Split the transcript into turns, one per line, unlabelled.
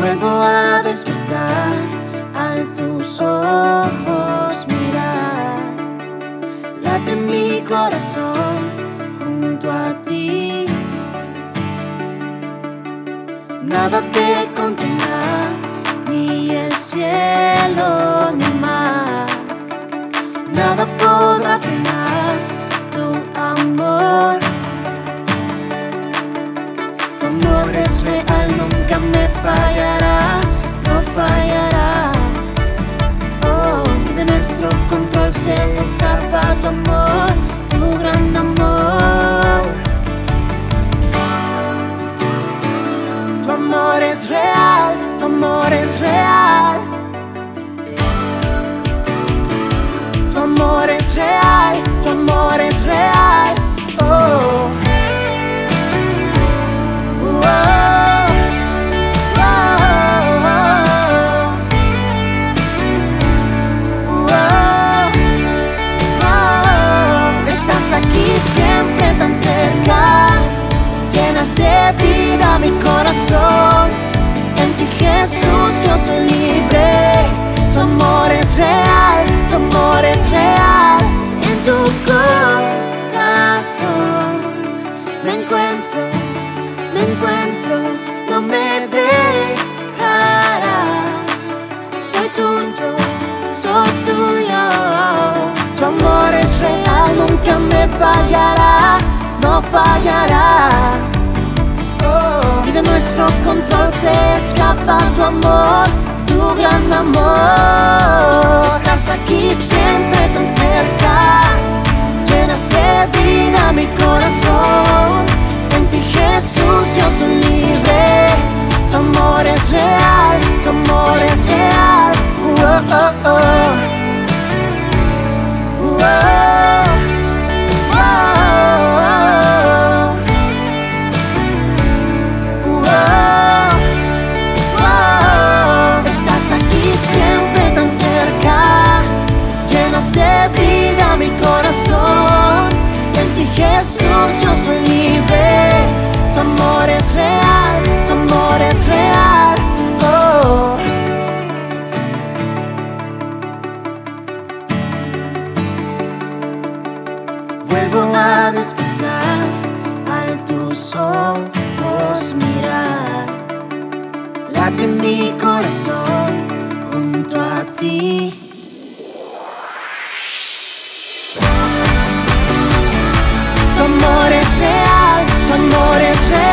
Vuelvo a despertar al tus ojos mirar. Late mi corazón junto a ti. Nada te contendrá, ni el cielo de vida mi corazón. En ti Jesús yo soy libre, tu amor es real, tu amor es real. En tu corazón me encuentro, me encuentro, no me dejarás. Soy tuyo, soy tuyo. Tu amor es real, nunca me fallará, no fallará. Nuestro control se escapa tu amor, tu gran amor. Estás aquí siempre tan cerca, llenas de vida mi corazón. En ti Jesús yo soy libre, tu amor es real, tu amor es real. Oh, oh. Oh, siempre tan cerca, llenas de vida mi corazón. En ti Jesús yo soy libre, tu amor es real, tu amor es real. Oh. Vuelvo a despertar al tus ojos amor es.